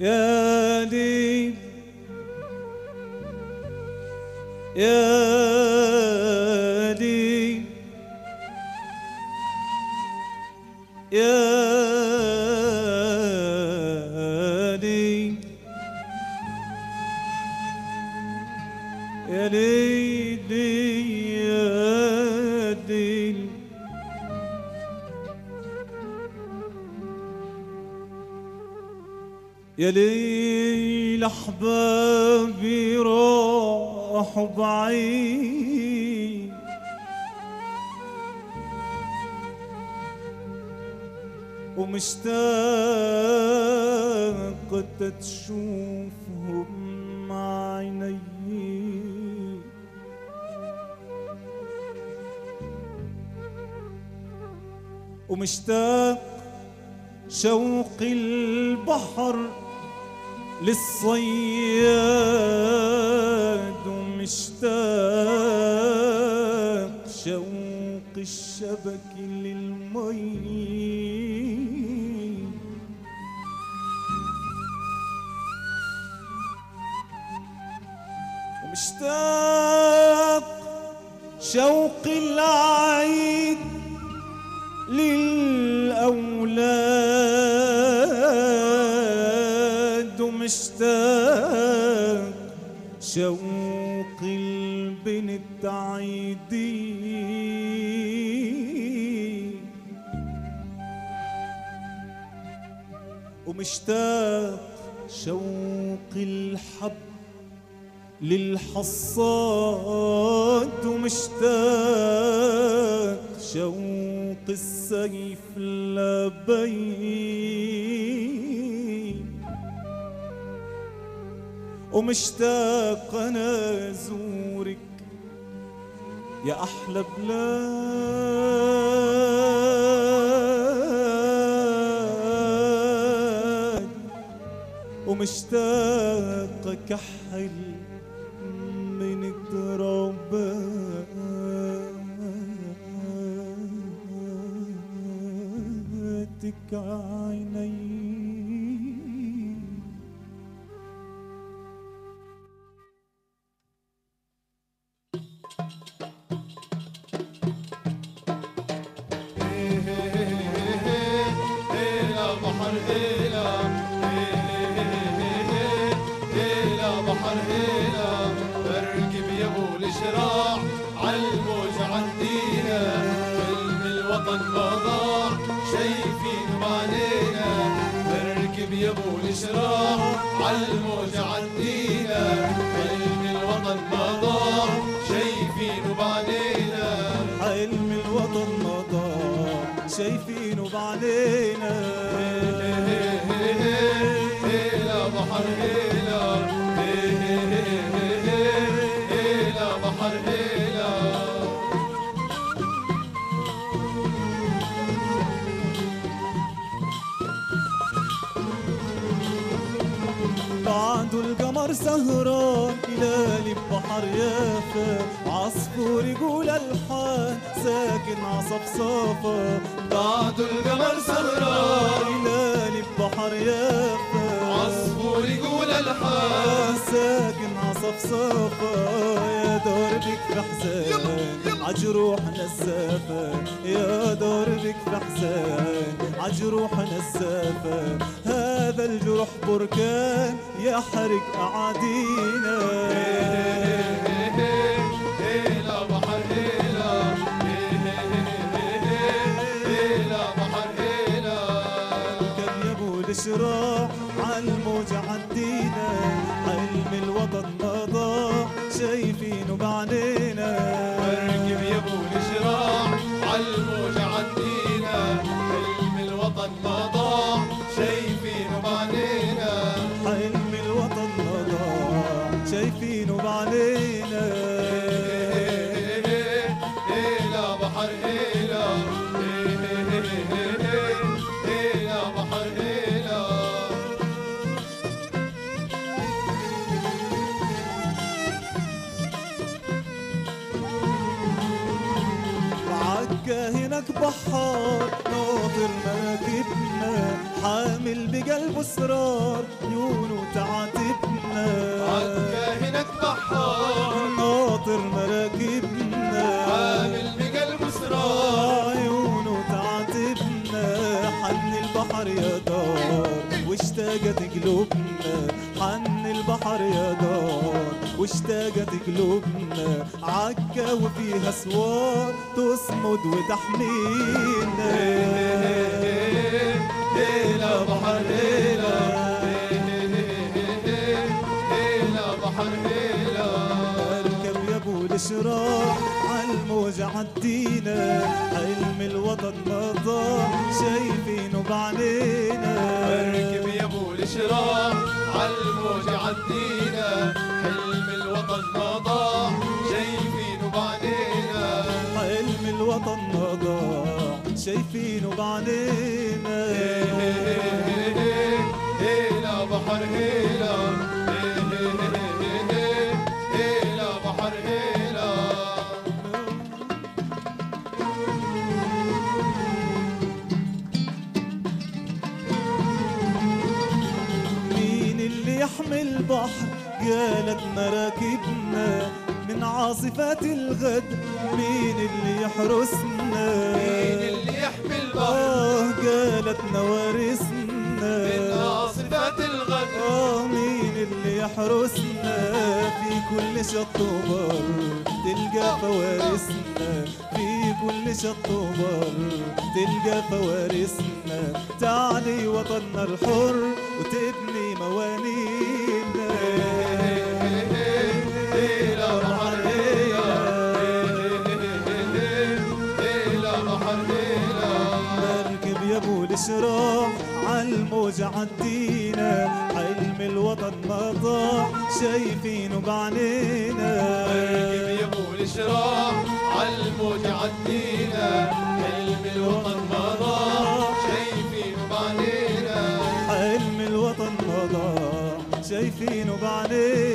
يا ليل يا ليل يا ليل يا ليل يا ليل أحبابي راحوا بعيد. ومشتاق تشوفهم عيني. ومشتاق شوق البحر للصياد ومشتاق شوق الشبك للمي ومشتاق شوق العيد للأولاد. ومشتاق شوق البنت عيدي. ومشتاق شوق الحب للحصاد ومشتاق شوق السيف لبين ومشتاق أنا ازورك يا أحلى بلاد. ومشتاق كحل من تراباتك عيني. ابو الشراع عالموج عندينا فيلم الوطن ما ضاع شايفين بعدينا بركب يا ابو الشراع عالموج عندينا فيلم الوطن ما ضاع شايفين بعدينا حلم الوطن مضى شايفينه بعدينا هيلا بحر هيلا بعد القمر سهران هلالي ببحر يافا عصفور يقول الحان ساكن عصفصافة بعد القمر سهران هلالي ببحر يافا عصفور يقول الحان ساكن عصفصافة يا دربك في حزان عجروح نزافة يا دربك في حزان عجروح نزافة هذا الجروح بركان يحرق أعادينا. هناك بحار ناطر مراكبنا حامل بقلبه اسرار عيونه تعاتبنا. عالكاهنك بحار. ناطر مراكبنا واشتاقت قلوبنا حن البحر يا دار واشتاقت قلوبنا عكا وفيها سوار تصمد وتحمينا. ليلة بحر ليلة ليلة بحر ليلة أركب يا أبو الاشراق عالموج عدينا حلم الوطن مضى شايفينه بعينينا. اركب الاشراق عالموج عدينا حلم الوطن مضى شايفينه بعدينا حلم الوطن مضى شايفينه بعينينا هيلا بحر هيلا يحمي البحر قالت مراكبنا من عاصفات الغد مين اللي يحرسنا؟ مين اللي يحمي البحر؟ آه قالت نوارسنا من عاصفات الغد. آه مين اللي يحرسنا؟ في كل شط وبر تلقى فوارسنا. كل شط وبر تلقى فوارسنا. تعلي وطننا الحر وتبني موانينا. الاشراق عالموج عدينا حلم الوطن ما ضاع شايفينه بعينينا. اركب يا ابو الاشراق عالموج عدينا حلم الوطن مضى شايفينه بعدينا حلم الوطن ما ضاع شايفينه بعينينا.